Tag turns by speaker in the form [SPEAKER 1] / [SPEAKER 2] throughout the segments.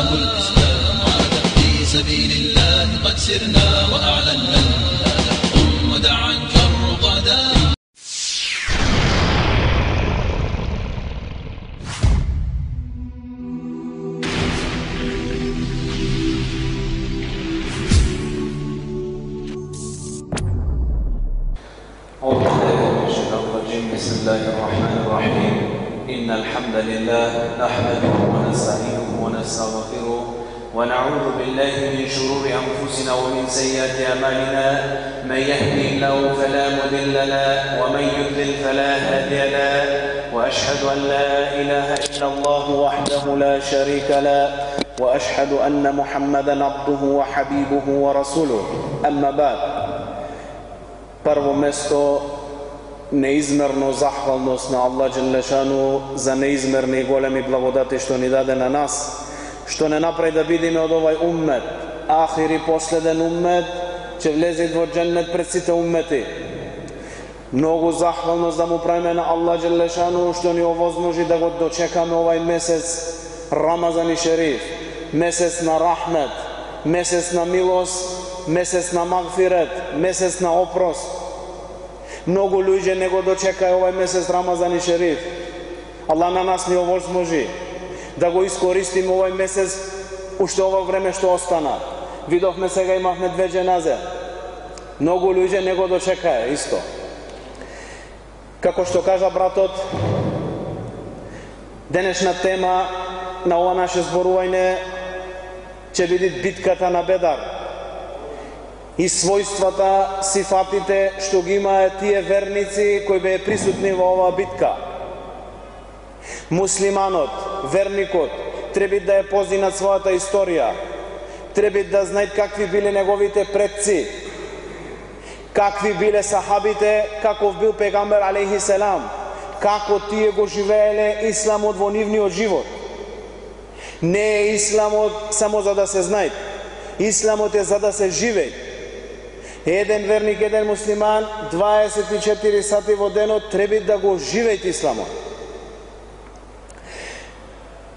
[SPEAKER 1] الإسلام الإسلام عاد في سبيل الله قد سرنا
[SPEAKER 2] وأشهد أن محمدا عبده وحبيبه ورسوله أما بعد прво место неизмерно захвалност на Аллах Джелешану за неизмерни и големи благодати што ни даде на нас, што не направи да бидеме од овај уммет, ахир и последен уммет, ќе влезе во дженнет пред сите уммети. Многу захвалност да му правиме на Аллах Джелешану што ни овозможи да го дочекаме овај месец Рамазан и Шериф, месец на рахмет, месец на милост, месец на магфирет, месец на опрост. Многу луѓе не го дочекаја овај месец Рамазан и Шериф. Аллах на нас ни овозможи да го искористиме овај месец уште ова време што остана. Видовме сега имавме две дженазе. Многу луѓе не го дочекаја исто. Како што кажа братот, денешна тема на ова наше зборување ќе биде битката на Бедар и својствата, сифатите што ги имаат тие верници кои беа присутни во оваа битка. Муслиманот, верникот, треба да е познат својата историја, треба да знае какви биле неговите предци, какви биле сахабите, каков бил пегамбер алейхи селам, како тие го живееле исламот во нивниот живот. Не е исламот само за да се знае, исламот е за да се живее. Еден верник, еден муслиман, 24 сати во денот треба да го живеете исламот.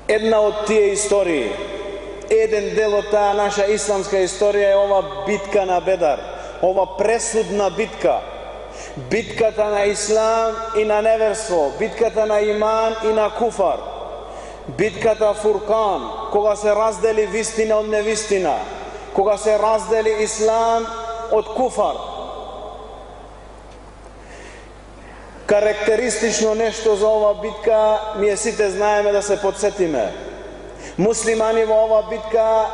[SPEAKER 2] Една од тие истории, еден дел од таа наша исламска историја е ова битка на Бедар, ова пресудна битка. Битката на ислам и на неверство, битката на иман и на куфар. Битката Фуркан, кога се раздели вистина од невистина, кога се раздели ислам од куфар. Карактеристично нешто за ова битка, ние сите знаеме да се подсетиме. Муслимани во ова битка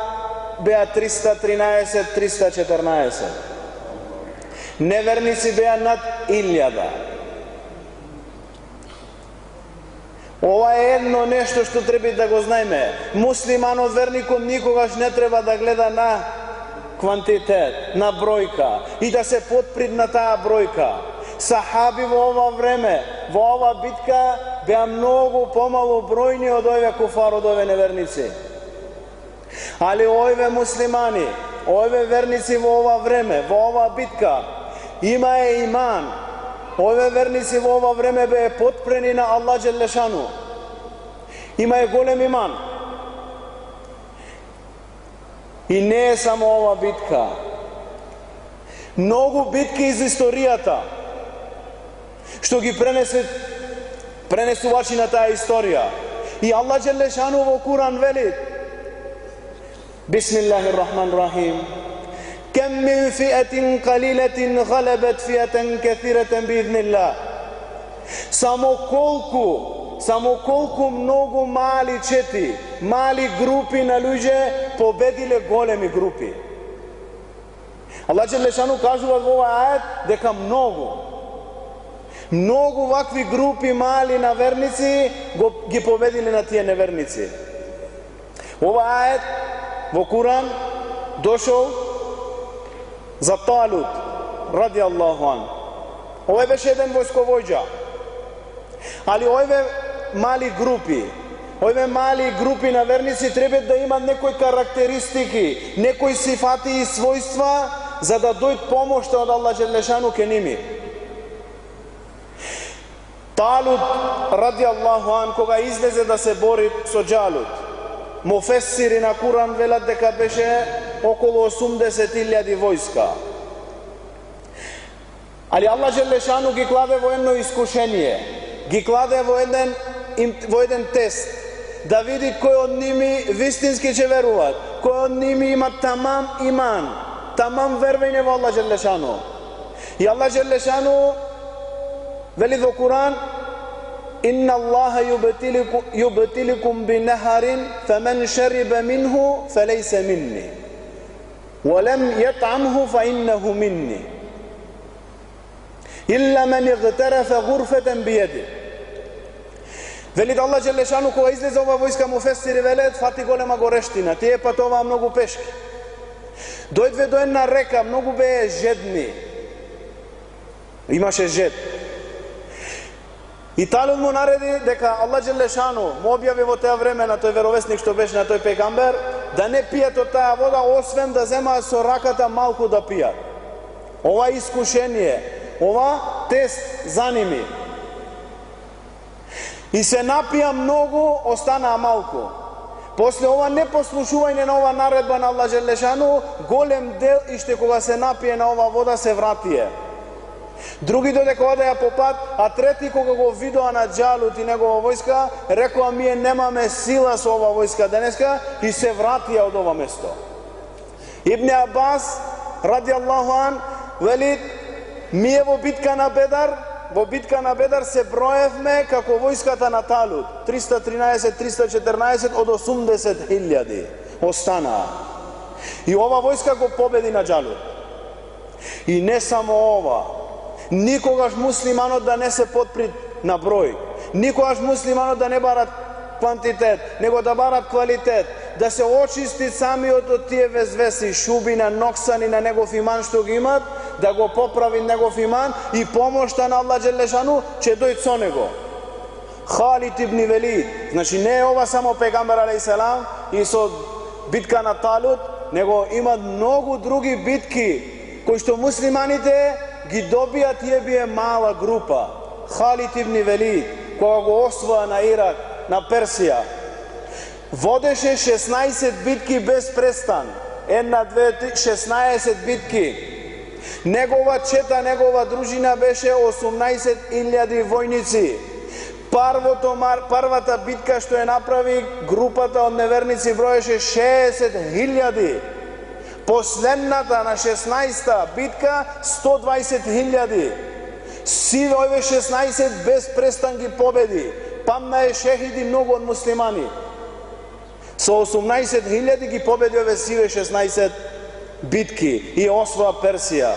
[SPEAKER 2] беа 313-314. Неверници беа над 1000. Ова е едно нешто што треба да го знаеме. Муслиманот верникот никогаш не треба да гледа на квантитет, на бројка и да се подприд на таа бројка. Сахаби во ова време, во ова битка, беа многу помалу бројни од овие куфар, од овие неверници. Али овие муслимани, овие верници во ова време, во ова битка, имае иман. Ове верници во ова време бе подпрени на Аллах Джелешану. Има е голем иман. И не е само ова битка. Многу битки из историјата што ги пренесе пренесувачи на таа историја. И Аллах Джелешану во Куран вели Бисмиллахир Рахман Рахим كم من فئة قليلة غلبت فئة كثيرة بإذن الله Само колку Само колку многу мали чети, мали групи на луѓе победиле големи групи. Аллах Джелешану кажува во овој ајет дека многу, многу вакви групи мали на верници го, ги победиле на тие неверници. Ова ајет во Куран дошол за Талут, ради Аллаху ан. Овој беше еден војсковојджа. Али овие мали групи, овие мали групи на верници треба да имат некои карактеристики, некои сифати и својства за да дојд помошта од Аллах Желешану ке ними. Талут, ради Аллаху ан, кога излезе да се бори со Джалут, Мофесири на Куран велат дека беше околу 80.000 војска. Али Аллах Желешану ги кладе во едно искушение, ги кладе во еден, во еден тест, да види кој од ними вистински ќе веруваат, кој од ними има тамам иман, тамам вервење во Аллах Желешану. И Аллах Желешану вели во Куран, Inna Allahe ju bëtilikum, ju bëtilikum bi neharin, fe men minhu, fe minni. Walem jetë amhu, fa innehu minni. Illa men i gëtere fe gurfeten bjedi. Dhe litë Allah Gjeleshanu ko e izlizova vojska mu festiri velet, fati gole ma goreshtina, ti e patova mnogu peshki. Dojtë vedojnë na reka, mnogu be e zhedni. Imash e zhedni. И Талун му нареди дека Аллах Джелешану му објави во тоа време на тој веровесник што беше на тој пегамбер да не пијат од таа вода освен да земаат со раката малку да пијат. Ова искушение, ова тест за ними. И се напија многу, останаа малку. После ова непослушување на ова наредба на Аллах Джелешану, голем дел и кога се напие на ова вода се вратие. Други додека одеа да по пат, а трети кога го видоа на Джалут и негова војска, рекоа ние немаме сила со ова војска денеска и се вратија од ова место. Ибн Абас, ради Аллаху ан, вели, е во битка на Бедар, во битка на Бедар се броевме како војската на Талут, 313-314 од 80 хиляди останаа. И ова војска го победи на Джалут. И не само ова, Никогаш муслиманот да не се подпри на број. Никогаш муслиманот да не барат квантитет, него да барат квалитет, да се очисти самиот од тие везвеси, шубина, ноксани на негов иман што ги имат, да го поправи негов иман и помошта на Аллах Джелешану че дојд со него. Халид ибн Велид, значи не е ова само пегамбер алейхиселам и со битка на Талут, него има многу други битки кои што муслиманите ги добија тие бие мала група. Халид ибн Велид, кога го освоја на Ирак, на Персија, водеше 16 битки без престан. Една, две, три, 16 битки. Негова чета, негова дружина беше 18.000 војници. Парвото, првата битка што ја направи групата од неверници броеше 60.000. Последната на 16-та битка 120.000. Сиве ове 16 без престан ги победи. Памна е шехиди многу од муслимани. Со 18.000 ги победи ове сиве 16 битки и освоа Персија.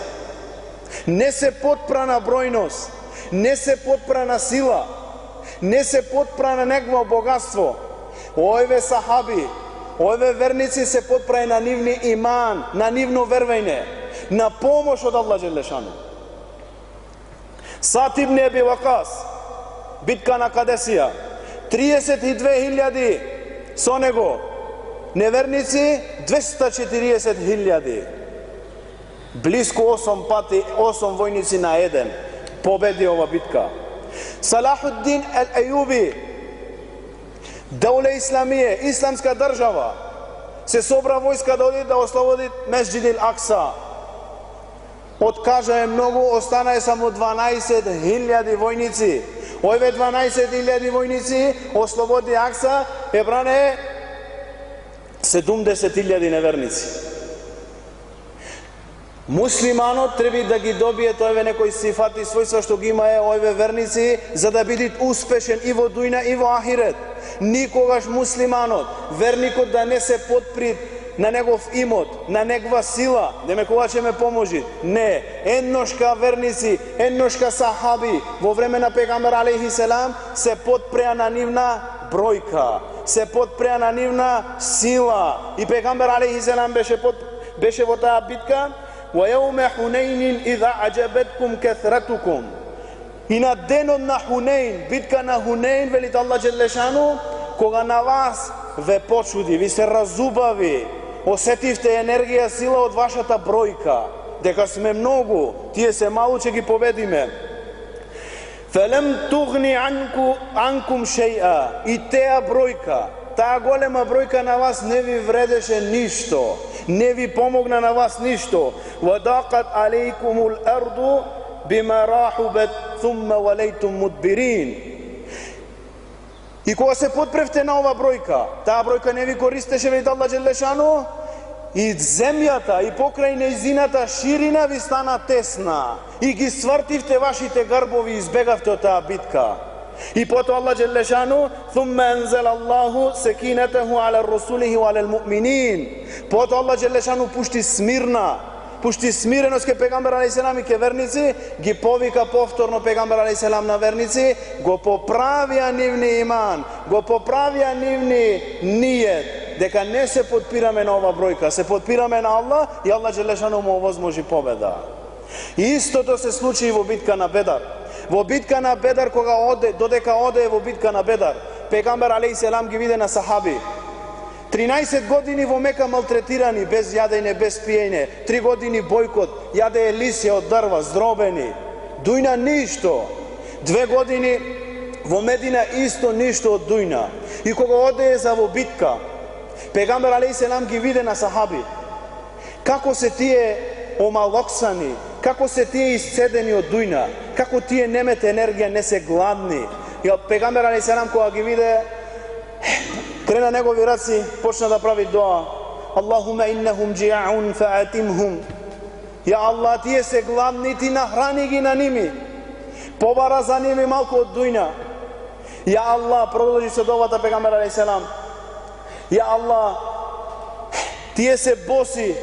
[SPEAKER 2] Не се подпра на бројност, не се подпра на сила, не се подпра на негово богатство. Овие сахаби, Ове верници се подпрај на нивни иман, на нивно вервење, на помош од Аллах Желешану. Сат ибн Еби Вакас, битка на Кадесија, 32.000 со него, неверници 240.000. Близко 8 пати, 8 војници на еден победи ова битка. Салахуддин Ел-Ејуби, Дауле Исламије, исламска држава, се собра војска да оди да ослободи Месџидил Акса. Откажа е многу, остана е само 12.000 војници. Овие 12.000 војници ослободи Акса, е бране 70.000 неверници. Муслиманот треба да ги добие тоеве некои сифати својства што ги имае овие верници за да биде успешен и во дујна и во ахирет. Никогаш муслиманот, верникот да не се подприт на негов имот, на негова сила, да ме кога ќе ме поможи. Не, едношка верници, едношка сахаби во време на пегамбер алейхи селам се подпреа на нивна бројка, се подпреа на нивна сила. И пегамбер алейхи селам беше под, беше во таа битка ويوم حنين إذا عجبتكم كثرتكم И на денот на Хунейн, битка на Хунейн, велите Аллах Джелешану, кога на вас ве почуди, ви се разубави, осетивте енергија, сила од вашата бројка, дека сме многу, тие се малу че ги победиме. Фелем тугни анку, анкум шеја, и теа бројка, таа голема бројка на вас не ви вредеше ништо, не ви помогна на вас ништо. Вадакат алейкумул арду бима рахубет сумма валейтум мудбирин. И кога се подпревте на ова бројка, таа бројка не ви користеше веќе Далла Джелешану, и земјата и покрај нејзината ширина ви стана тесна, и ги свртивте вашите гарбови и избегавте од таа битка. И потоа Аллах Джелешану Thumme enzel Allahu Sekinetehu ala rusulihi Wa ala mu'minin Потоа Аллах Джелешану пушти смирна Пушти смиреност ке пегамбер на и ке верници Ги повика повторно пегамбер алейселам на верници Го поправиа нивни иман Го поправиа нивни ниет, Дека не се подпираме на ова бројка Се подпираме на Аллах И Аллах Джелешану му овозможи победа. Истото се случи и во битка на Бедар. Во битка на Бедар, кога оде, додека оде во битка на Бедар, пегамбер али селам ги виде на сахаби, 13 години во Мека малтретирани, без јадење, без пиење. 3 години бойкот, јаде лисје од дрва, здробени. Дујна ништо. Две години во Медина исто ништо од дујна. И кога оде за во битка, Пегамбер Алей Селам ги виде на сахаби. Како се тие омалоксани, како се тие исцедени од дујна, како тие немете енергија, не се гладни. И Пегамбер Алей Селам кога ги виде, Крена негови раци, почна да прави доа. Аллахуме иннахум джиаун фаатимхум. Ја Аллах, тие се гладни, ти нахрани ги на ними. Побара за ними малку од дујна. Ја Аллах, продолжи се довата пегамбер алейхи селам. Ја Аллах, тие се боси,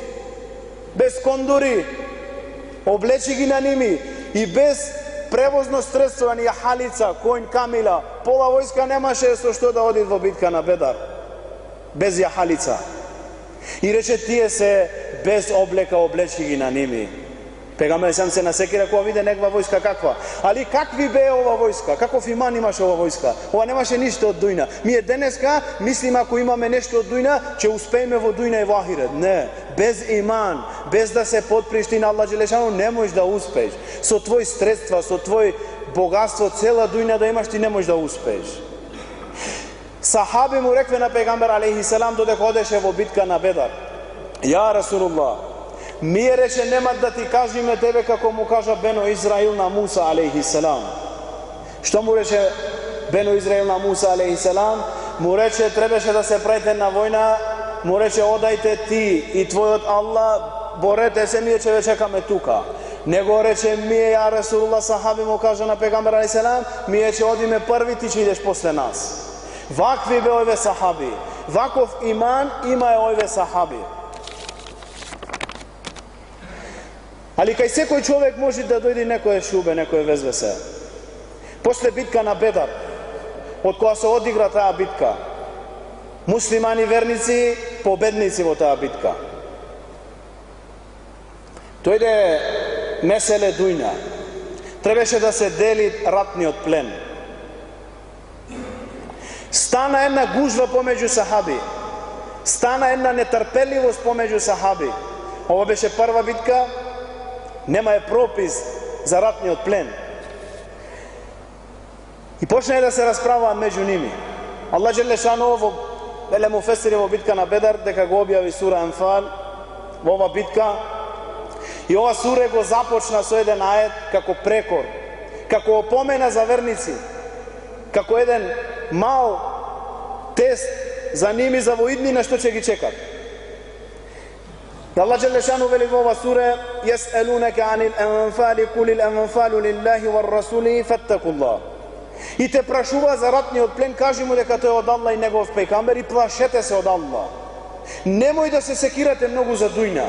[SPEAKER 2] без кондури, облечи ги на ними и без превозно средство, ни халица, коњ, камила, пола војска немаше со што да оди во битка на Бедар. Без јахалица. И рече тие се без облека облечи ги на ними. Пегамбер сам се насекира кога виде неква војска каква. Али какви бе ова војска? Каков иман имаше ова војска? Ова немаше ништо од дујна. Ние денеска мислиме ако имаме нешто од дујна, ќе успееме во дујна и во ахирет. Не, без иман, без да се подпришти на Аллах Желешану, не можеш да успееш. Со твои средства, со твој богатство, цела дујна да имаш, ти не можеш да успееш. Сахаби му рекве на пегамбер алейхи селам додека одеше во битка на Бедар. Ја Расулуллах, Мие рече нема да ти кажиме тебе како му кажа Бено Израил на Муса алейхи селам. Што му рече Бено Израил на Муса алейхи селам? Му рече требаше да се прајте на војна, му рече одајте ти и твојот Аллах, борете се, ние че ве чекаме тука. Него рече мие ја Расулулlah сахаби му кажа на пегамбер алейхи селам, мие че одиме први, ти ќе идеш после нас. Вакви бе овие сахаби. Ваков иман има е ове сахаби. Али кај секој човек може да дојде некоја шубе, некоја везвесе. После битка на Бедар, од која се одигра таа битка, муслимани верници победници во таа битка. Тојде Меселе Дујна. Требеше да се дели ратниот плен. Стана една гужва помеѓу сахаби. Стана една нетрпеливост помеѓу сахаби. Ова беше прва битка, нема е пропис за ратниот плен. И почне да се расправа меѓу ними. Аллах Джелешано во Веле му фесири во битка на Бедар, дека го објави сура Анфал во ова битка. И ова сура го започна со еден аед како прекор, како опомена за верници, како еден мал тест за ними за воиднина што ќе ги чекат. الله جل شانه veli u ova sure يسألونك عن الأنفال قل الأنفال لله والرسول فاتقوا الله И те прашува за ратниот плен, кажи му дека тој е од Аллах и негов пекамбер и плашете се од Аллах. Немој да се секирате многу за дујна.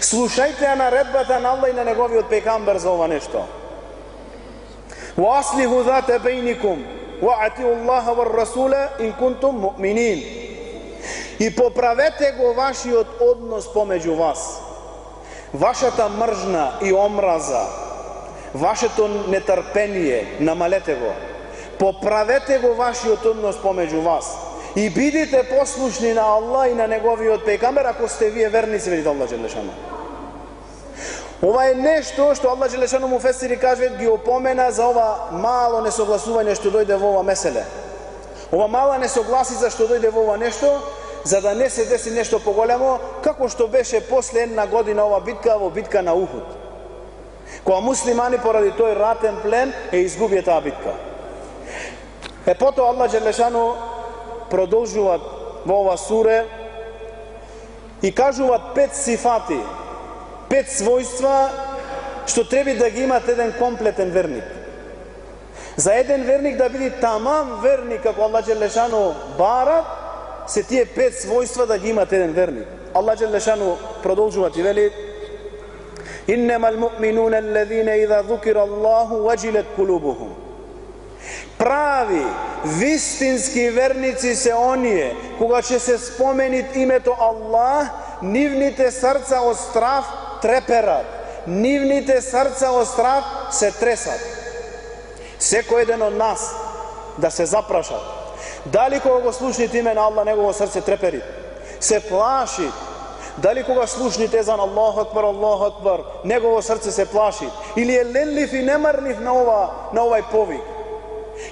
[SPEAKER 2] Слушајте ја наредбата на Аллах и на неговиот пекамбер за ова нешто. وَأَصْلِهُ ذَاتَ بَيْنِكُمْ وَأَتِيُوا اللَّهَ وَالرَّسُولَ إِن كُنتُم مُؤْمِنِينَ И поправете го вашиот однос помеѓу вас. Вашата мржна и омраза, вашето нетрпение, намалете го. Поправете го вашиот однос помеѓу вас. И бидете послушни на Аллах и на Неговиот пекамер, ако сте вие верници, видите Аллах Джелешану. Ова е нешто што Аллах Джелешану му фесири кажат ги опомена за ова мало несогласување што дојде во ова меселе. Ова мала несогласица што дојде во ова нешто, за да не се деси нешто поголемо, како што беше после една година ова битка во битка на Ухуд. Која муслимани поради тој ратен плен е изгубија таа битка. Е потоа Аллах Джелешану продолжува во ова суре и кажуваат пет сифати, пет својства што треба да ги имат еден комплетен верник. За еден верник да биде тамам верник како Аллах Джелешану бара, се тие пет својства да ги имат еден верник. Аллах Джелешану продолжува ти вели Иннемал муминуна и да зукира Аллаху важилет кулубухум. Прави, вистински верници се оние, кога ќе се споменит името Аллах, нивните срца од страв треперат, нивните срца од страв се тресат. Секој еден од нас да се запрашат, Дали кога го слушнит име на Аллах, негово срце трепери, се плаши, Дали кога слушнит езан Аллах Акбар, Аллах Акбар, негово срце се плаши, или е ленлив и немарлив на ова на овај повик.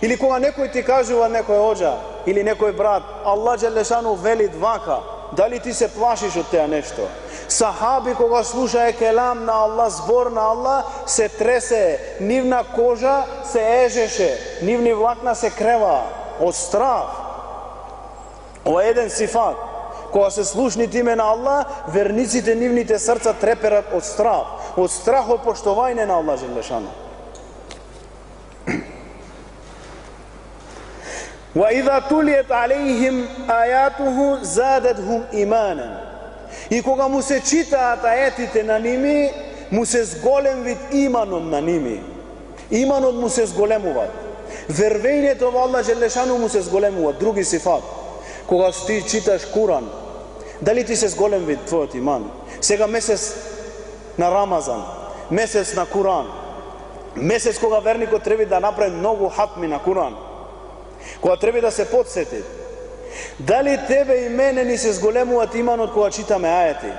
[SPEAKER 2] Или кога некој ти кажува некој оđа или некој брат, Аллах Джелешану вели двака, дали ти се плашиш од теа нешто? Сахаби кога слушае келам на Аллах, збор на Аллах, се тресе, нивна кожа се ежеше, нивни влакна се креваа од страх. Ова е еден сифат. Кога се слушни име на Аллах, верниците нивните срца треперат од страх, од страх од поштовање на Аллах Желешану. وَإِذَا تُلِيَتْ عَلَيْهِمْ آيَاتُهُ زَادَتْهُمْ إِمَانًا И кога му се читаат аетите на ними, му се зголем вид иманом на ними. Иманот му се зголемува. Вервењето во Аллах Желешану му се зголемува. Други сифат. Кога ти читаш Куран, дали ти се зголеми твојот иман? Сега месец на Рамазан, месец на Куран, месец кога верникот треба да направи многу хатми на Куран, кога треба да се подсети, дали тебе и мене ни се зголемуваат иманот кога читаме ајети?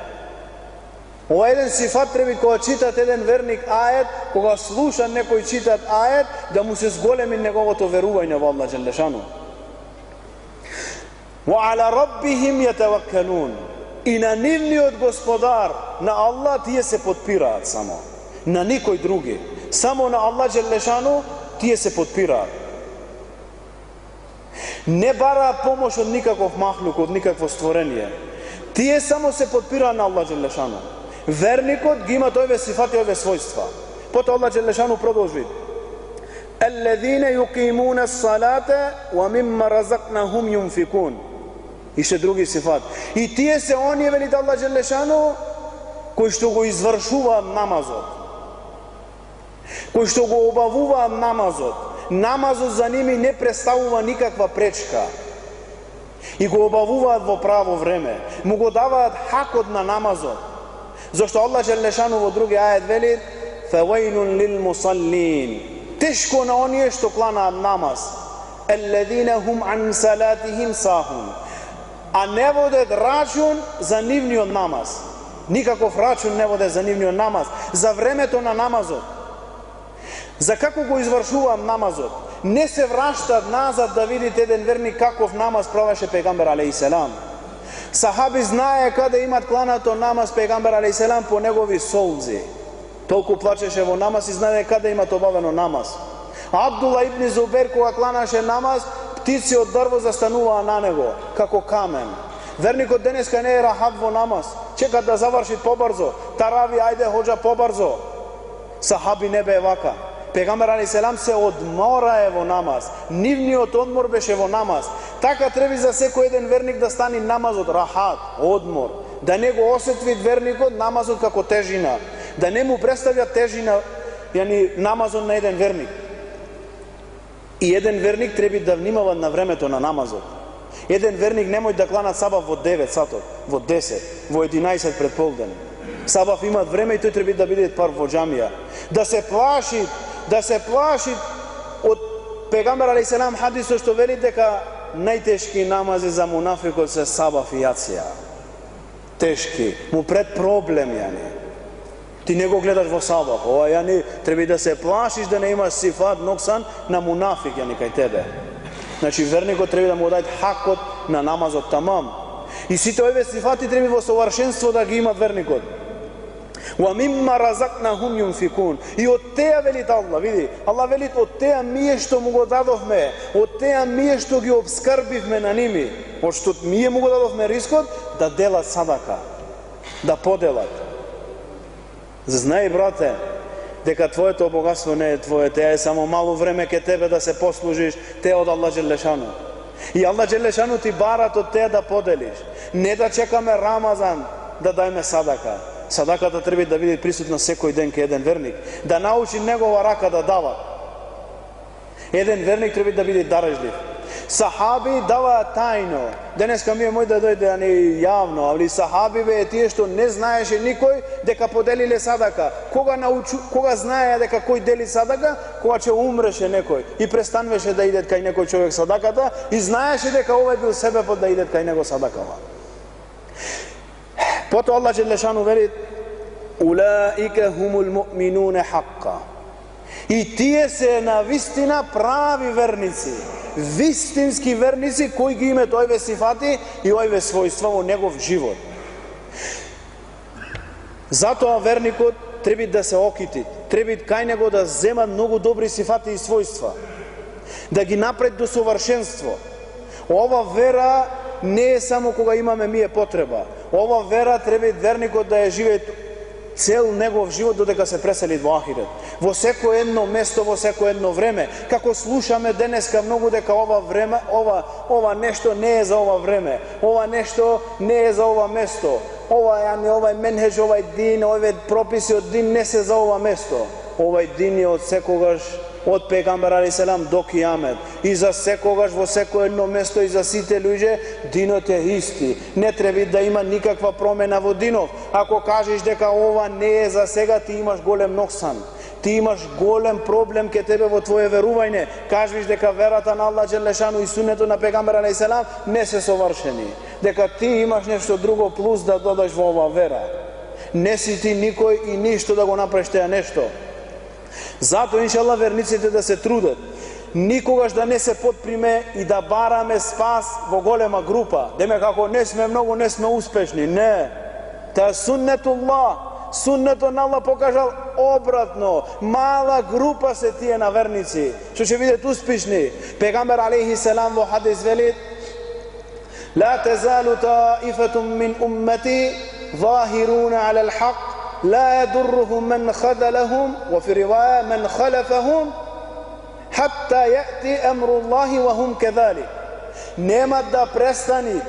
[SPEAKER 2] Ова еден сифат треба кога читат еден верник ајет, кога слуша некој читат ајет, да му се зголеми неговото верување во Аллах Джелешану. Wa ala ја yatawakkalun. И на нивниот господар, на Аллах, тие се подпираат само. На никој други. Само на Аллах Джелешану тие се подпираат. Не бара помош од никаков махлук, од никакво створение. Тие само се подпираат на Аллах Джелешану. Верникот ги има тојве сифати, ове својства. Потоа Аллах Джелешану продолжи. Аллазина јукимуна салата ва мимма разакнахум И Ише други сифат. И тие се оние вели да Аллах Джелешану кои што го извршуваат намазот. Кои што го обавуваат намазот. Намазот за ними не представува никаква пречка. И го обавуваат во право време. Му го даваат хакот на намазот. Зошто Аллах Желешану во други ајет вели Фавајлун лил мусаллин. Тешко на оние што кланаат намаз. Елладина хум ан салатихим сахун а не водат рачун за нивниот намаз. Никаков рачун не воде за нивниот намаз, за времето на намазот. За како го извршувам намазот? Не се враштат назад да видите еден верник каков намаз правеше пегамбер алейхиселам. Сахаби знае каде имат кланато намаз пегамбер алейхиселам по негови солзи. Толку плачеше во намаз и знае каде имат обавено намаз. Абдула ибн Зубер кога кланаше намаз, птици од дрво застануваа на него, како камен. Верникот денеска не е рахат во намаз, чека да заврши побрзо, тарави, ајде, ходжа побрзо. Сахаби не бе вака. Пегамбер али селам се одмора е во намаз. Нивниот одмор беше во намаз. Така треба за секој еден верник да стани намазот рахат, одмор. Да не го осетви верникот намазот како тежина. Да не му представја тежина, јани намазот на еден верник. И еден верник треба да внимава на времето на намазот. Еден верник немој да клана сабав во 9 сатот, во 10, во 11 пред полден. Сабав имат време и тој треба да биде пар во џамија. Да се плаши, да се плаши од Пегамбар али селам хадисо што вели дека најтешки намази за мунафикот се саба и јација. Тешки, му пред проблем јани. Ти не го гледаш во саба, Ова ја не треба да се плашиш да не имаш сифат ноксан на мунафик ја кај тебе. Значи верникот треба да му даде хакот на намазот тамам. И сите овие сифати треба во совршенство да ги имат верникот. Wa mimma razaqnahum yunfikun. И од теа велит Аллах, види, Аллах велит од теа мие што му го дадовме, од теа мие што ги обскрбивме на ними, пошто мие му го дадовме рискот да делат садака, да поделат. Знај, брате, дека твоето богатство не е твое, те е само мало време ке тебе да се послужиш, те од Аллах Желешану. И Аллах Желешану ти барат од те да поделиш. Не да чекаме Рамазан да дајме садака. Садаката треба да биде присутна секој ден кај еден верник, да научи негова рака да дава. Еден верник треба да биде дарежлив. Сахаби дава тајно. Денеска ми е мој да дојде да не јавно, али сахаби бе тие што не знаеше никој дека поделиле садака. Кога научу, кога знае дека кој дели садака, кога че умреше некој и престанваше да иде кај некој човек садаката и знаеше дека овој бил себе под да иде кај него садакава. Потоа Аллах Джелешану вели Улаика хумул муъминуне хакка. И тие се на вистина прави верници. Вистински верници кои ги имат овие сифати и овие својства во негов живот. Затоа верникот треба да се окити, треба кај него да зема многу добри сифати и својства, да ги напред до совршенство. Ова вера не е само кога имаме мие потреба. Ова вера треба и верникот да ја живее цел негов живот додека се пресели во Ахирет. Во секој едно место, во секој едно време. Како слушаме денеска многу дека ова време, ова, ова нешто не е за ова време. Ова нешто не е за ова место. Ова е не овај менхеж, овај дин, овие прописи од дин не се за ова место. Овај дин е од секогаш од пегамбер али селам до кијамет. И за секогаш во секое едно место и за сите луѓе динот е исти. Не треба да има никаква промена во динов. Ако кажеш дека ова не е за сега, ти имаш голем ноксан. Ти имаш голем проблем ке тебе во твое верување. Кажеш дека верата на Аллах Джелешану и сунето на пегамбер али селам не се совршени. Дека ти имаш нешто друго плюс да додаш во ова вера. Не си ти никој и ништо да го направиш теа нешто. Зато, иншалла, верниците да се трудат. Никогаш да не се подприме и да бараме спас во голема група. Деме како не сме многу, не сме успешни. Не. Та суннетуллах, суннето на Аллах покажал обратно. Мала група се тие на верници, што ќе бидат успешни. Пегамбер алейхи селам во хадис вели: لا تزال طائفة من أمتي ظاهرون على الحق لا يضرهم من خذلهم وفي رواية من خلفهم حتى يأتي أمر الله وهم كذلك нема да престани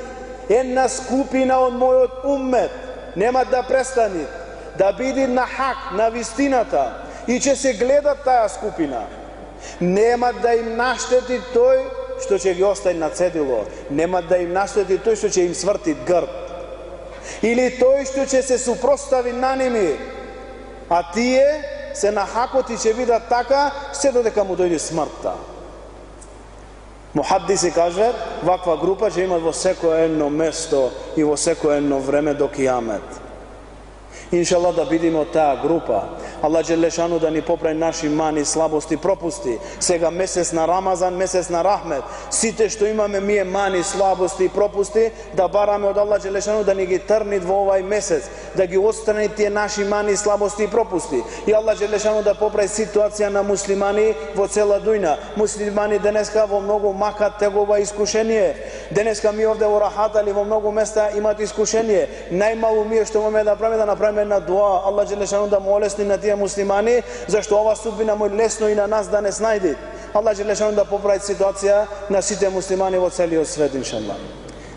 [SPEAKER 2] една скупина од мојот уммет нема да престани да биде на хак, на вистината и ќе се гледа таа скупина нема да им наштети тој што ќе ги остави на цедило нема да им наштети тој што ќе им сврти грб или тој што ќе се супростави на ними, а тие се нахакот и ќе видат така се додека му дојде смртта. Мухаддиси каже, ваква група ќе имат во секој едно место и во секој едно време до кијамет. Иншалла да бидеме од таа група, Аллах Đelešanu да ни поправи наши мани, слабости, пропусти. Сега месец на Рамазан, месец на Рахмет. Сите што имаме мие мани, слабости и пропусти, да бараме од Аллах Đelešanu да ни ги трни во овај месец, да ги отстрани тие наши мани, слабости и пропусти. И Аллах Đelešanu да поправи ситуација на муслимани во цела дујна. Муслимани денеска во многу мака тегова искушение. Денеска ми овде во Рахат или во многу места имат искушение. Најмалу ми е што можеме да правиме да направиме да на дуа, Аллах Желешану да му олесни на тие муслимани, зашто ова судбина му лесно и на нас да не снајди. Аллах Желешану да поправи ситуација на сите муслимани во целиот свет, иншаллах.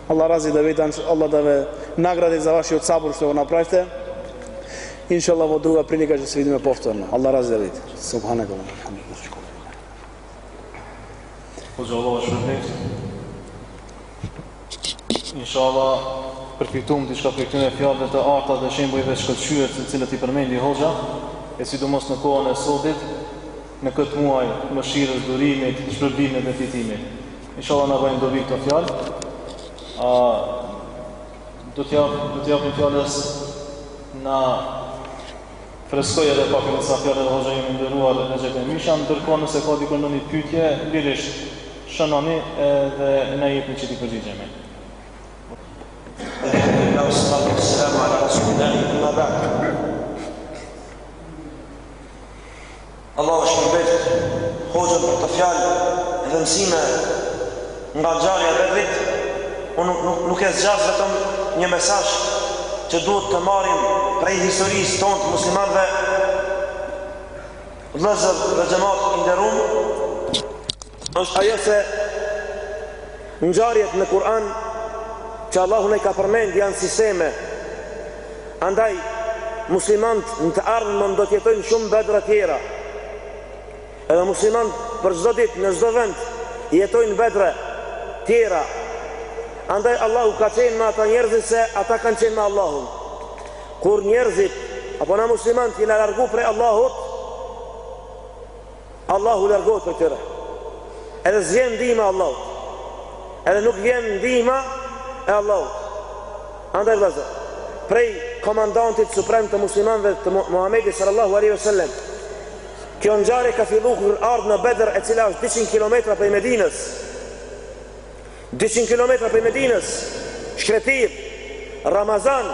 [SPEAKER 2] Аллах рази да ви Аллах да ве награди за вашиот сабор што го направите. Иншаллах во друга прилика ќе се видиме повторно. Аллах рази да видите. Субханак Аллах.
[SPEAKER 3] Hoxha Inshallah përfitum diçka prej këtyre fjalëve të arta dhe shembujve shkëlqyer të cilët i përmendi Hoxha e sidomos në kohën e sotit, në këtë muaj mëshirës, durimit, shpërblimit dhe fitimit. Inshallah na vajnë dobi këto fjalë. A do të jap do të japim fjalës na freskoj edhe pak në sa fjalë Hoxha jemi ndëruar në xhetë misha, ndërkohë nëse ka dikur ndonjë pyetje, lirisht shënoni edhe ne jepni që t'i përgjigjemi.
[SPEAKER 4] Alhamdulillah, salatu wassalamu ala rasulillah. Allah është shpërblet hoxhën për të fjalë dhe mësime nga ngjarja e Bedrit. Unë nuk, nuk, nuk e zgjas vetëm një mesazh që duhet të marrim prej historisë tonë të muslimanëve vëllezër dhe xhamat i nderuar është ajo se ngjarjet në Kur'an që Allahu ne ka përmend janë sisteme. Andaj muslimant në të ardhmen do të jetojnë shumë bedra tjera. Edhe muslimant për çdo ditë në çdo vend jetojnë bedra tjera. Andaj Allahu ka qenë me ata njerëzit se ata kanë qenë me Allahun. Kur njerëzit apo na muslimant jena largu prej Allahut, Allahu largohet për tyre. Edhe zjen ndihma Allahut. Edhe nuk vjen ndihma e Allahut. Andaj vëllazë, prej komandantit suprem të muslimanëve të Muhamedi sallallahu alaihi wasallam. Kjo ngjarje ka filluar ardh në Bedr e cila është 200 kilometra prej Medinës. 200 kilometra prej Medinës, shkretir, Ramazan,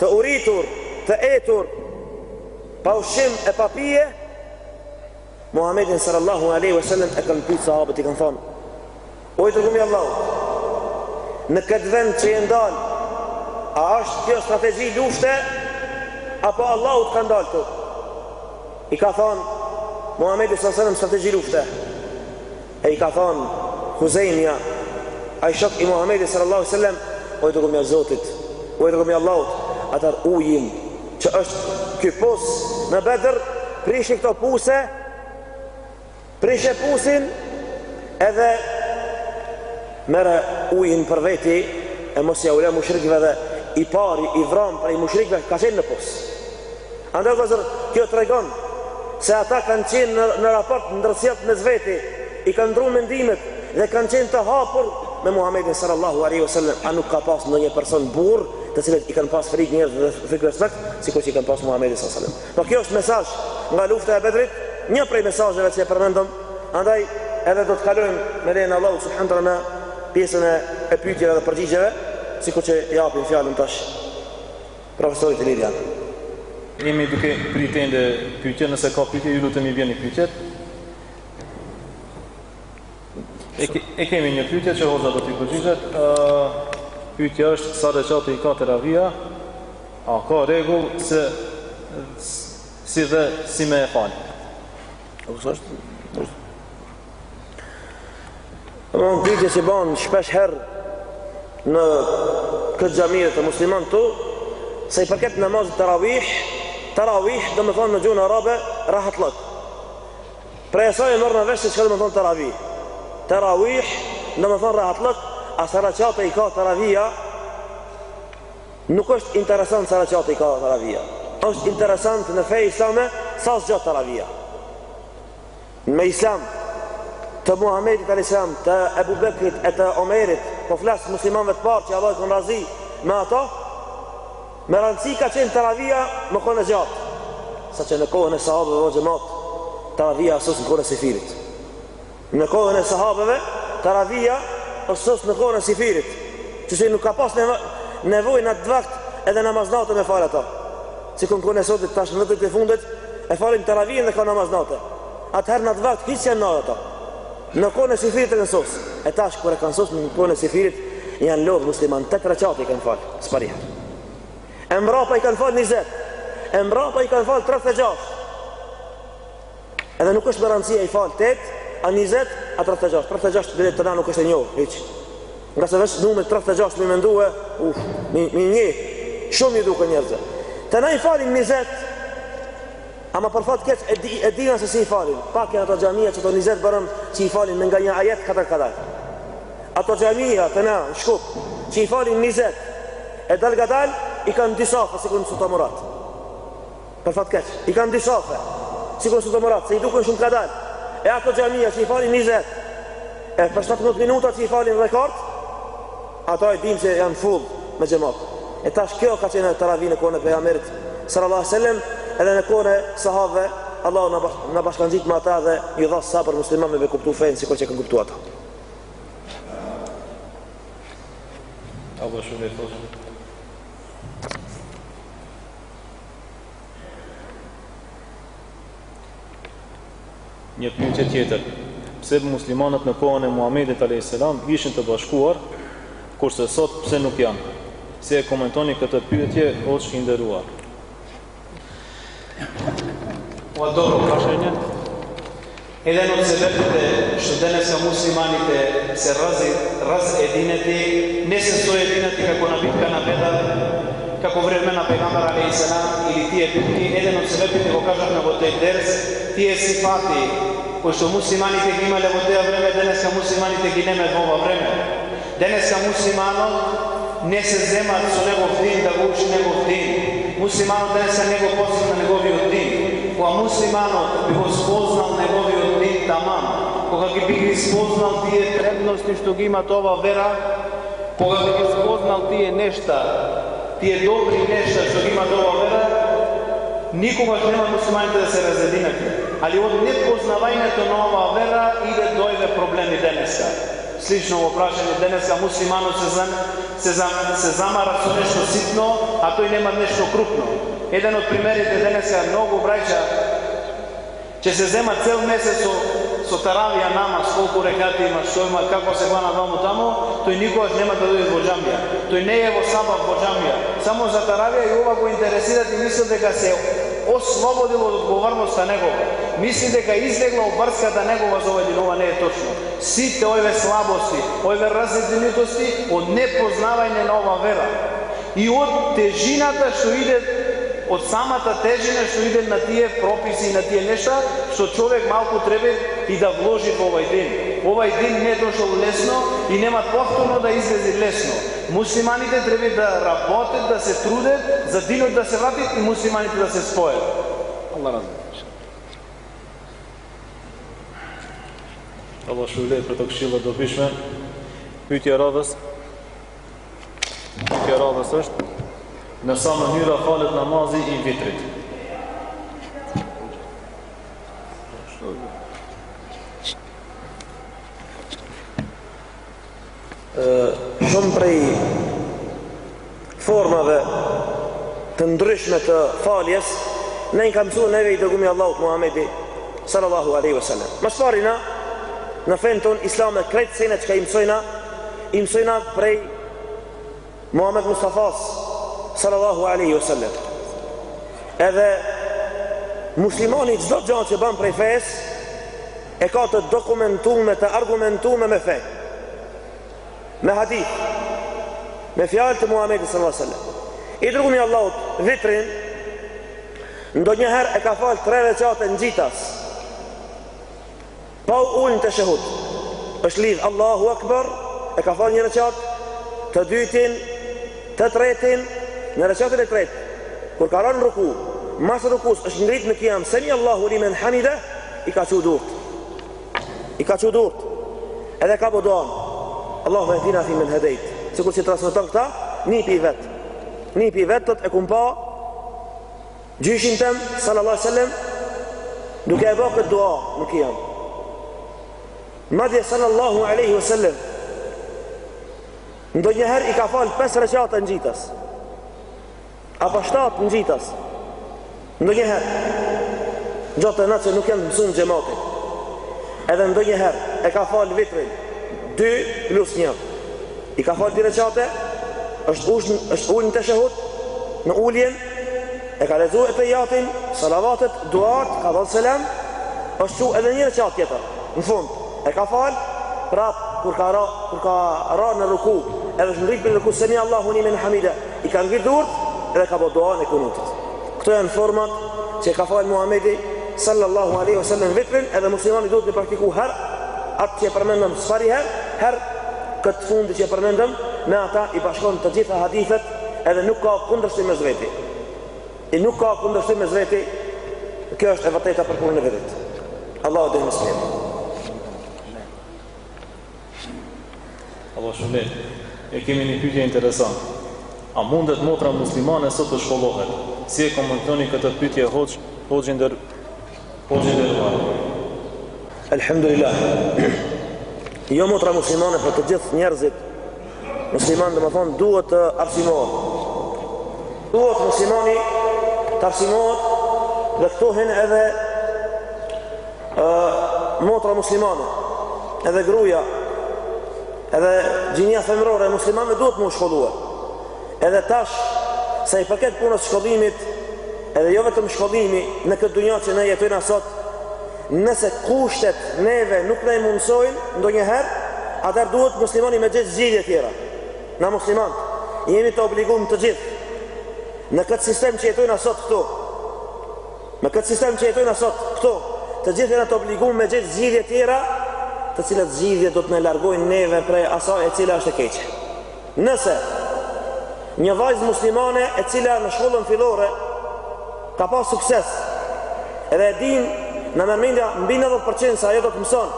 [SPEAKER 4] të uritur, të etur, pa ushim e pa pije, Muhammedin sallallahu alaihi wasallam e kanë pyet sahabët i kanë thonë: "O i dërguar i Allahut, në këtë vend që e ndal, a është kjo strategji lufte apo Allahu të ka ndalë këtu?" I ka thonë Muhammedi sallallahu alaihi strategji lufte. E i ka thonë Huzejnja, ai shok i Muhammedi sallallahu alaihi wasallam, o i dërguar i Zotit, o i dërguar i Allahut, atar ujin që është ky pus në Bedër, prishi këto puse prishe pusin edhe mere ujin për veti e mos ja ule mushrikve dhe i pari, i vram i mushrikve ka qenë në pus andër gëzër kjo të regon se ata kanë qenë në, në raport në ndërsjet në zveti i kanë ndru mendimet dhe kanë qenë të hapur me Muhammedin sallallahu alaihi wasallam. A nuk ka pas në një person burr të cilët i kanë pas frikë njerëz dhe frikë respekt sikur që i kanë pas Muhammedin sallallahu alaihi wasallam. Po kjo është mesazh nga lufta e Bedrit, një prej mesazheve që e përmendëm, andaj edhe do të kalojmë me lejen e Allahut subhanahu wa taala pjesën e, e pyetjeve dhe përgjigjeve, sikur që japim fjalën tash profesorit Elidian.
[SPEAKER 3] Jemi duke pritende pyetje, nëse ka pyetje ju lutem i vjeni pyetjet. E, ke, e kemi një pyetje që hoxha do t'i përgjigjet. Ë pyetja është sa recate i ka terapia? A ka rregull se si dhe si me e fal?
[SPEAKER 4] O kësë është? Në në pyetje që banë shpesh herë në këtë gjamire të musliman të, se i përket namazit të ravih, të ravih dhe me thonë në gjuhë në arabe, rahat lët. Pre e saj e mërë në veshë që dhe me thonë të ravih. Të ravih dhe me thonë rahat lët, a saraqate i ka të ravija, nuk është interesant saraqate i ka të ravija. është interesant në fej islame, sa së gjatë të ravija. Me islam, të Muhammedit a.s. të Ebu Bekrit e të Omerit, po flasë muslimanve të parë që Allah i kënë razi me ato, me rëndësi ka qenë të ravija më kone gjatë, sa që në kohën e sahabëve o gjemat, të ravija asos në kohën e sifirit. Në kohën e sahabëve, të ravija asos në kohën e sifirit, që që nuk ka pas nevoj në të vakt edhe namaznatë me falë ato. Si kënë kohën e sotit tash në të të fundet, e falim të ravijin dhe ka namaznatë. Atëherë në të vakt, hisë janë në ato. Në kohën e sifirit e kanë sos E tash kër e kanë sos në kohën e sifirit Janë lodhë musliman të reqat i kanë falë Spariha E mrapa i kanë falë 20 E mrapa i kanë falë 36 Edhe nuk është më rëndësia i falë 8 A 20 a 36 36 të të na nuk është e njohë Hiq Nga se vesh nume 36 mi menduhe Uf, mi, mi një Shumë një duke njerëzë Të na i falin 20 Ama për fat keq e, di, e dina se si i falin. Pak e ato gjamia që të 20 bërëm Që i falin me nga një ajet katër katër Ato gjamia të na në Që i falin 20 E dal ga dal I kanë disafe si kënë të murat Për fat keq I kanë disafe Si kënë të murat Se i duken shumë ka dal. E ato gjamia që i falin 20 E për 17 minuta që i falin rekord Ato e dim që janë full Me gjemat E tash kjo ka qenë të ravinë e kone për jamerit Sallallahu sallam edhe në kone sahave Allah në, bash, në bashkanëzit me ata dhe i dha sabër muslimanëve me kuptu fejnë si kur që kanë kuptu ata.
[SPEAKER 3] Allah shumë e thoshë. Një pyetje tjetër. Pse muslimanët në kohën e Muhamedit alayhis salam ishin të bashkuar, kurse sot pse nuk janë? Si e komentoni këtë pyetje ose i?
[SPEAKER 2] Ua добро прашање. Еден од себепите што денеска муслиманите се рази, разединети, не се соединети како на битка на Бедар, како време на Пегамбар алейхи селам или тие битки, еден од себепите го кажавме во тој дерс, тие сифати кои што муслиманите ги имале во тоа време, денеска муслиманите ги немат во ова време. Денеска муслиманот не се земат со негов дин да го учи негов дин. Муслиманот денеска не го посвета неговиот дин кога муслиманот би го спознал неговиот дин тамам, кога ги би ги спознал тие требности што ги имат ова вера, кога би ги спознал тие нешта, тие добри нешта што ги имат ова вера, никогаш нема муслиманите да се разединат. Али од непознавањето на оваа вера иде дојде проблеми денеска. Слично во прашање денеска муслиманот се, зам, се, зам, се замара со нешто ситно, а тој нема нешто крупно. Еден од примерите денеска многу браќа ќе се зема цел месец со, со таравија намаз, колку рекати има, што има, како се глана ваму таму, тој никогаш нема да дојде во џамија. Тој не е во сабав во џамија. Само за таравија и ова го интересират и мисли дека се ослободил од одговорноста негова. Мисли дека излегла обврската да негова за овој ден, ова не е точно. Сите овие слабости, овие разединитости од непознавање на ова вера и од тежината што иде од самата тежина што иде на тие прописи и на тие нешта, што човек малку треба и да вложи во овај ден. Овај ден не е дошол лесно и нема повторно да излезе лесно. Муслиманите треба да работат, да се трудат, за динот да се вратат и муслиманите да се спојат. Аллах разбира.
[SPEAKER 3] Allah shullet për të këshilla do bishme. Pyetja radhës. Pyetja radhës është në sa mënyra falet namazi i vitrit.
[SPEAKER 4] Shumë prej formave të ndryshme të faljes, ne i kam mësu neve i dërgumi Allahut Muhammedi sallallahu aleyhi wa sallam. Mas pari na, në fenë tonë islamet krejtë sene që ka i mësojna, i mësojna prej Muhammed Mustafas sallallahu aleyhi wa sallam. Edhe muslimani gjdo gjanë që banë prej fes, e ka të dokumentume, të argumentume me fejë me hadith me fjalë të Muhamedit sallallahu alaihi wasallam. I dërgumi Allahut vitrin ndonjëherë e ka fal tre recate ngjitas. Pa u ulën të shahud. Është lidh Allahu Akbar, e ka fal një recat, të dytin, të tretin, në recatën e tretë. Kur ka rënë ruku, mas rukus është ngrit në kiam, semi Allahu limen hamida, i ka qudurt. I ka qudurt. Edhe ka bodoan. Allahu e dina fi men hedejt Se kur që transmiton këta Nipi i vet Nipi i vet të të e kumpa Gjyshin tem Sallallahu sallam Duke e bërë këtë dua Nuk jam Madje sallallahu aleyhi sallam Ndo njëher i ka falë 5 reqatë në gjitës apo 7 ngjitas. Ndonjëherë gjatë natës nuk janë mësuar xhamatin. Edhe ndonjëherë e ka fal vitrin 2 plus 1. I ka fal dy çate, është ush është ulën të shehut në uljen e ka lexuar e tejatin, salavatet, duat, ka dhënë selam, është çu edhe një çat tjetër. Në fund e ka fal, prap kur ka ra kur ka ra në ruku, edhe është ngritur në ruku semi Allahu ni men hamida. I ka ngritur Edhe ka bo dua në kunutit. Këto janë format Që ka falë Muhamedi Sallallahu alaihi wa sallam vitrin Edhe muslimani duhet në praktiku her Atë që e përmendëm sfari her Her këtë fundi që e përmendëm Me ata i bashkon të gjitha hadithet Edhe nuk ka kundërshtim me zveti. I nuk ka kundërshtim me zveti Kjo është e vëtejta për punën e vedit Allahu dhe mëslim
[SPEAKER 3] Allah shumë E kemi një pyetje interesant A mundet motra muslimane sot të shkollohet? Si e komentoni këtë pyetje hoq Hoqin dër Hoxhi dhe Ruar.
[SPEAKER 4] Alhamdulillah. Jo motra muslimane, për të gjithë njerëzit, musliman thonë, duhet të arsimohet. Duhet muslimani të arsimohet dhe këto edhe uh, motra muslimane, edhe gruja, edhe gjinja femrore e muslimane duhet mu shkollue. Edhe tash, sa i përket punës shkollimit, edhe jo vetëm shkollimi në këtë dunja që ne jetojnë asot, nëse kushtet neve nuk ne mundësojnë, ndo njëherë, atër duhet muslimani me gjithë zhidje tjera. Na muslimant, jemi të obligum të gjithë, në këtë sistem që jetojnë asot këto, me këtë sistem që jetojnë asot këto, të gjithë jena të obligum me gjithë zhidje tjera, të cilët zhidje do të me largojnë neve prej asaj e cila është e keqe. Nëse, një vajzë muslimane e cila në shkollën filore ka pas sukses. Edhe e din në mërmindja mbi 90% sa ajo do të mëson.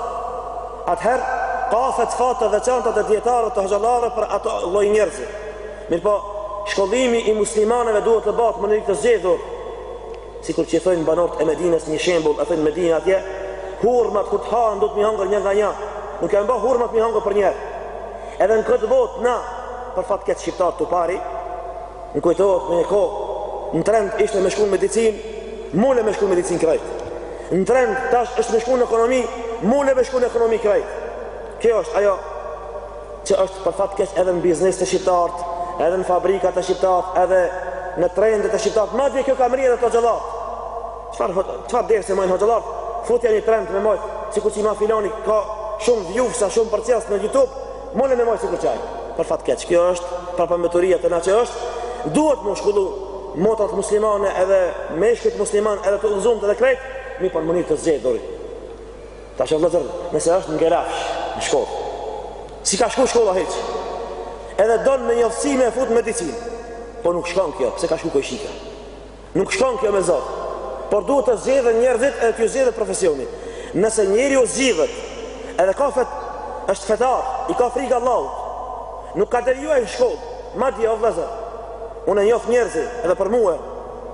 [SPEAKER 4] Atëherë ka fet fatë dhe qantët e djetarët të hëgjalare për ato loj njerëzit mirë po shkollimi i muslimaneve duhet të batë më një të zjedhur si kur që i thëjnë banorët e Medines një shembul e thëjnë Medina atje hurmat ku të hanë do të mi hangër një nga një nuk e mba hurmat mi hangër për njerë edhe në këtë botë na për fat këtë shqiptar të pari në kujtohet me një kohë në trend ishte me shku në medicin mule me shku në medicin krejt. Në trend tash është me shku në ekonomi mule me shku në ekonomi krejt. Kjo është ajo që është për fat këtë edhe në biznes të shqiptart edhe në fabrikat të shqiptart edhe në trendet të shqiptart ma dhe kjo ka mërje dhe të gjellat qëfar, qëfar dhe se majnë gjellat futja një trend me mojt si ku që i ma filoni ka shumë vjufsa shumë përcjas në Youtube mule me mojt si ku qaj për fat keq. Kjo është për përmeturia të na që është, duhet më shkullu motrat muslimane edhe meshkët musliman edhe të ullëzumt edhe krejt, mi për mënirë të zjedhuri. Ta që vëzër, nëse është në gerafsh, në shkollë. Si ka shku shkolla heq. Edhe donë me njëfësi me fut medicinë. Po nuk shkon kjo, se ka shku koj shika. Nuk shkon kjo me zotë. Por duhet të zjedhe njerëzit edhe të zjedhe profesioni. Nëse njeri u zjedhet, edhe ka fet, është fetar, i ka frikë Allahut, Nuk ka devijuar në shkollë, madje o vëllazër. Unë njoh njerëz edhe për mua,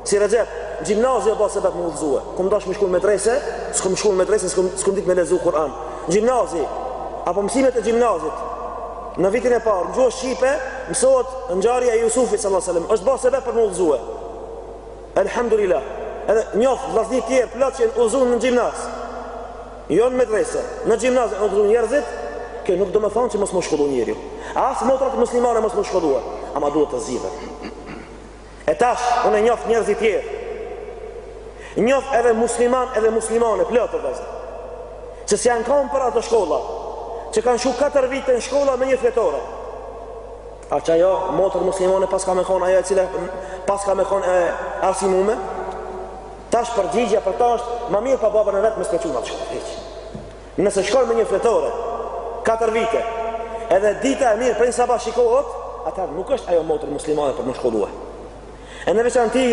[SPEAKER 4] si Recep, gjimnazi apo se më udhëzua. Kum dash me shkollë medrese, s'kum shkollë medrese, s'kum s'kum ditë me lezu Kur'an. Gjimnazi apo mësimet e gjimnazit. Në vitin e parë, në gjuhë shqipe, mësohet ngjarja e Jusufit sallallahu alaihi wasallam. Është bërë sebab për më udhëzua. Alhamdulillah. Edhe njoh vllaznik tjerë plot që udhëzuan në gjimnaz. Jo në medrese, në gjimnaz udhëzuan njerëzit, kjo nuk do të thonë që mos më shkollu njeriu. As motrat muslimane mos më shkolluar, ama duhet të zgjidhet. E tash unë e njoh njerëz të tjerë. Njoh edhe musliman edhe muslimane plotë vëzë. Që si janë kanë për ato shkolla, që kanë shu 4 vite në shkolla me një fletore. A që ajo, motër muslimane pas ka me konë ajo e cile pas ka me konë e arsimume, tash përgjigja për ta është ma mirë pa babën e vetë me spequnat shkolla. Nëse shkoj me një fletore, 4 vite, edhe dita e mirë prej sa bashikohet, ata nuk është ajo motër muslimane për më shkollue. E në veçanti,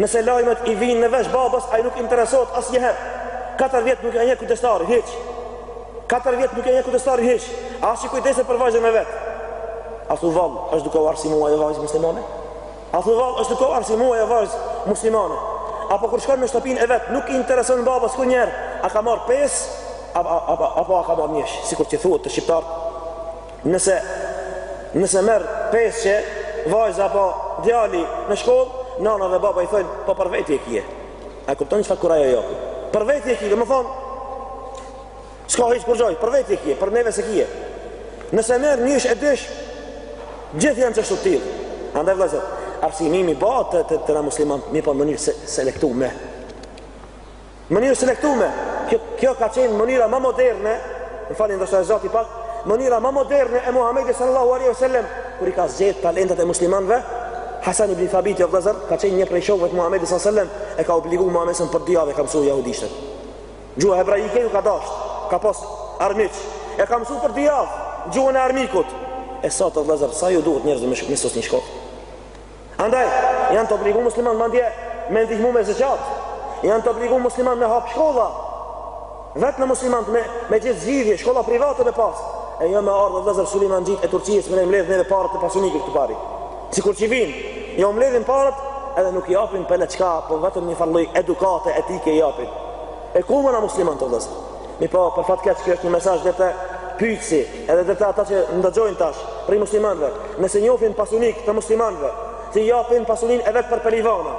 [SPEAKER 4] nëse lajmet i vinë në vesh babës, ai nuk interesohet asë njëherë. 4 vjetë nuk e një kujtestari, hiq. 4 vjetë nuk e një kujtestari, hiq. Asë që kujtese për vajzën e vetë. A thu valë, është duko arsimua e vajzë muslimane? A thu valë, është duko arsimua e vajzë muslimane? Apo kur shkon në shtëpinë e vet, nuk i intereson babas ku a ka marr pesë apo apo apo a ka marr njësh, sikur ti thuat të shqiptar. Nëse nëse merr pesë që vajza apo djali në shkollë, nana dhe baba i thonë, po për vetë e kje. A kupton çfarë kur ajo jo? Për vetë e kje, do të thonë Ska hiç për gjoj, për vetë e kje, për neve se kje Nëse merë njësh e dysh Gjithë janë që shtu t'il Andaj vëzër, arsimimi ba të, të, të na musliman Mi pa mënirë se, selektume Mënirë selektume kjo, kjo ka qenë mënira ma moderne Në falin shtë e zati pak Mënira ma moderne e Muhammedi sallallahu alaihi wasallam Kër i ka zgjedh talentat e muslimanve Hasan ibn Thabit jo vëzër Ka qenë një prej shokëve të Muhammedi sallallahu alaihi wasallam E ka obligu Muhammedi për djave ka mësu jahudishtet Gjuhë hebraike ju ka dasht Ka pos armiq E ka mësu për djave Gjuhën e armikut. E sa të vëzër Sa ju duhet njerëzë me shkëmistos një shkot Andaj Janë të obligu musliman mandje Me ndihmu me zëqat Janë të obligu musliman me hap shkolla Vetë në musliman me, me gjithë zhidhje Shkolla private me pas E jo me ardhë vëzër Suliman Gjit e Turqijës Me ne mledh neve parët e pasunikit të pari. Si kur që vinë Jo mledhin parët Edhe nuk i apin për në qka Po vetëm një falloj edukate etike i apin E ku më na musliman të vëzë? Mi po, për fatë keqë, kjo është një mesaj dhe të pyqësi, edhe dhe të ata që ndëgjojnë tash, për i muslimanve, nëse njofin pasunik të muslimanve, që japin pasunin e vetë për pelivana,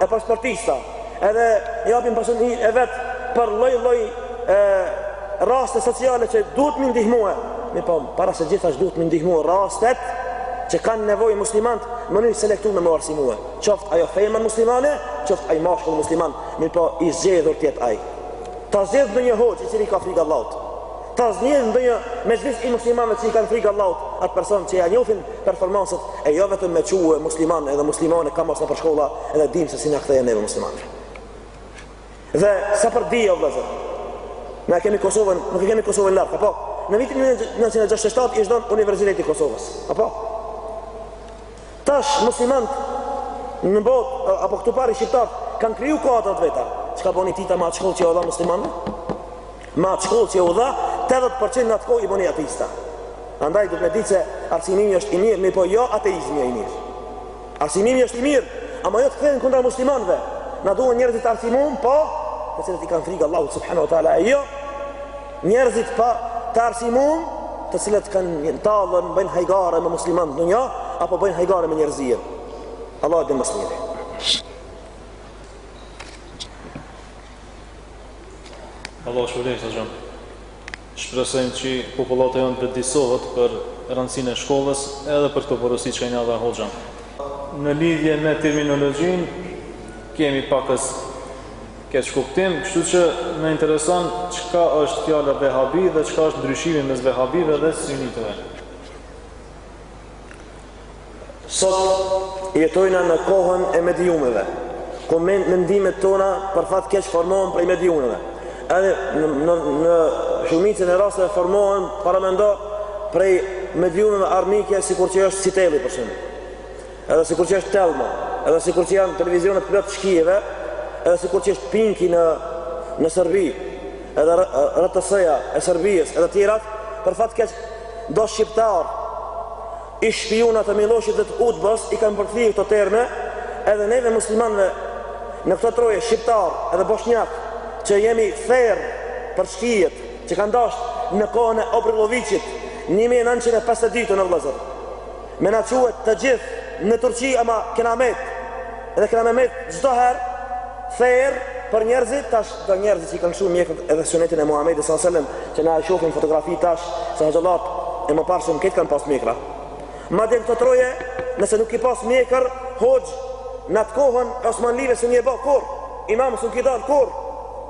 [SPEAKER 4] e për sportista, edhe japin pasunin e vetë për loj loj e, raste sociale që duhet më ndihmue, mi po, para se gjithash duhet më ndihmue rastet, që kanë nevojë muslimant më një selektu me më arsimue qoft ajo femën muslimane qoft ajo mashkull musliman. Mi po i zgjedhur tjetë aj ta zgjedh në një hoqë i cili ka frikë Allahut. Ta zgjedh në një me zhvis i muslimanve që i kanë frikë Allahut. Atë person që ja njofin performansët e jo vetëm me quë musliman edhe muslimane ka mos në përshkolla edhe dim se si në këtheje neve muslimanve dhe sa për o vëzër Ne kemi Kosovën, nuk kemi Kosovën lartë, apo? Në vitin 1967 ishtë donë Universiteti Kosovës, apo? Tash muslimant në bot apo këtu pari shqiptar kanë kriju kuadrat veta. Çka boni tita me atë shkollë që u dha muslimanëve? Me atë shkollë që u dha 80% në atë i boni ateista. Andaj të ditë se arsimimi është i mirë, mi po jo ateizmi i mirë. Arsimimi është i mirë, ama jo të kthehen kundra muslimanëve. Na duhen njerëzit arsimum, po, të cilët i kanë frikë Allahut subhanahu wa taala, jo njerëzit pa të arsimum, të cilët kanë tallën bëjnë hajgare me muslimanë në dunjë, apo bëjnë hajgare me njerëzije. Allah dhe mësë njëri.
[SPEAKER 3] Allah shpëllim së gjëmë. Shpresojmë që popullat e jonë të bedisohet për rëndësinë e shkollës edhe për këto porosi që një dhe hoxha. Në lidhje me terminologjin, kemi pakës keq kuptim, kështu që më intereson çka është fjala vehabi dhe çka është ndryshimi mes vehabive dhe sunitëve.
[SPEAKER 4] Sot jetojna në kohën e mediumeve, ku mendimet tona për fat keq formohen prej mediumeve. Edhe në, në, në shumicën e rasteve formohen para mendo prej mediumeve armike sikur që është Citelli për shembull. Edhe sikur që është Telma, edhe sikur që janë televizionet plot shkijeve, edhe sikur që është Pinki në në Serbi, edhe RTS-ja e Serbisë, edhe të tjerat, për fat keq do shqiptar i shpionat e Miloshit dhe të Utbës i kanë përkthyer këto terme, edhe neve muslimanëve në këto troje shqiptar edhe bosnjak që jemi therr për shkijet që kanë dashur në kohën e Obrilovicit 1952 në vëllazër. Me na quhet të gjithë në Turqi ama kena met. Edhe kena met çdo herë therr për njerëzit tash do njerëzit që kanë shumë mjekët edhe sunetin e Muhamedit sallallahu alajhi wasallam që na shohin fotografi tash se xhallat e më parë këtë kanë pas mjekra. Madje këto troje, nëse nuk i pas mjekër, hoxh në atë kohën Osmanlive se një bë kur, imam s'u kidan kur.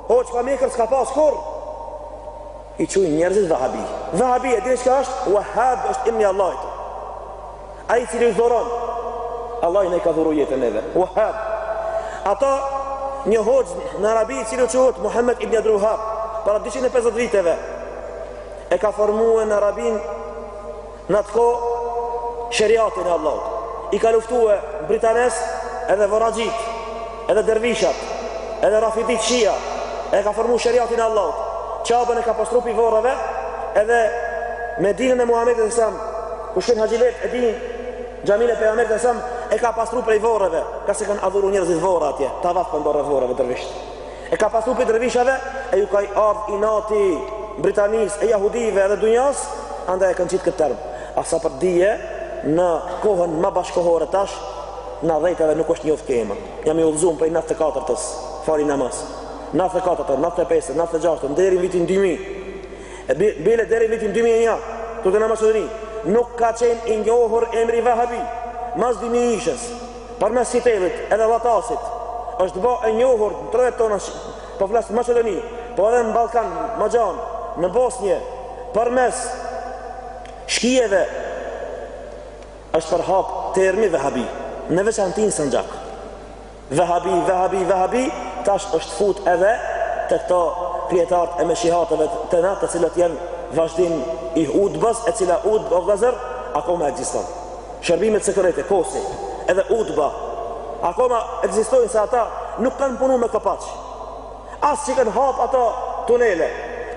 [SPEAKER 4] Hoxh pa mjekër s'ka pas kur. I çuj njerëzit Wahabi. Wahabi e dinë çka është? Wahhab është imni Allahit. Ai cili dhuron. Allah i ne ka dhuru jetën neve. Wahhab. Ata një hoxh në Arabi i cili quhet Muhammed ibn Abdullah para 250 viteve e ka formuar në Arabin në atë kohë shëriatin e Allahut. I ka luftue britanes edhe vorajit edhe dervishat edhe rafidit shia e ka formu shëriatin e Allahut. Qabën e ka pastrupi vorave edhe me dinën e Muhammed e Sam ku shkën haqilet e din gjamile për Muhammed e Sam e ka pastru prej voreve. Ka se kanë adhuru njerëzit vore atje. Ta vath për ndorë voreve dërvisht. E ka pastru për dërvishave e ju ka i ardh i nati britanis e jahudive edhe dunjas andaj e kanë qitë këtë term. Asa për dije në kohën më bashkohore tash në dhejtëve nuk është njoftë kema. Jam i ullzum prej 94-tës fali namaz. 94 95 96 deri vitin 2000 e bile deri vitin 2001 të të namaz nuk ka qenë i njohur emri vahabi mas dimi ishës për mes sitelit edhe vatasit është bo e njohur në trojët tona po flasë Macedoni po edhe në Balkan, Majan në Bosnje për mes shkijeve është për hap termi vehabi në veçantin së në gjak. Vehabi, vehabi, vehabi tash është fut edhe të këto pjetart e me shihatëve të natë të cilët janë vazhdim i udbës e cila udbë o vëzër ako me egziston shërbimet sekrete, kosi, edhe udba, akoma egzistojnë se ata nuk kanë punu me këpaq. Asë që kanë hap ata tunele,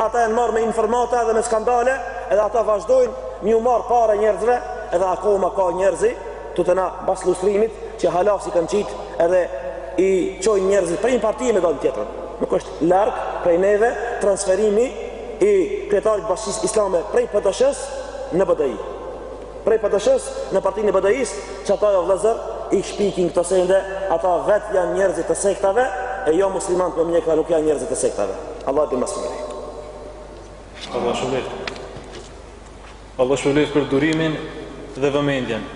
[SPEAKER 4] ata janë marrë me informata edhe me skandale, edhe ata vazhdojnë një marrë pare njerëzve, edhe akoma ka njerëzi, të të na bas lustrimit, që halasi kanë qitë edhe i qojnë njerëzit, për një partije me do në tjetërën. Nuk është larkë prej neve transferimi i kretarit bashkis islame prej PDSH në BDI. Prej PDSH në partinë e BDI-s, që ata jo vlezër i shpikin këto sende, ata vet janë njerëzit të sektave, e jo muslimant me mjekra nuk janë njerëzit të sektave. Allah dhe mas miri.
[SPEAKER 3] Allah shpëlbet. Allah shpëlbet për durimin dhe vëmendjen.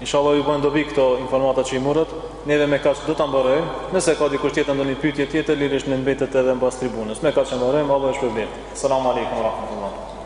[SPEAKER 3] Inshallah ju bën dobi këto informata që i morët. Neve me kaq do ta mbarojmë. Nëse ka dikush tjetër ndonjë pyetje tjetër, lirisht në mbetet edhe mbas tribunës. Me kaq e mbarojmë. Allah ju shpëlbet. Selam aleikum wa rahmatullah.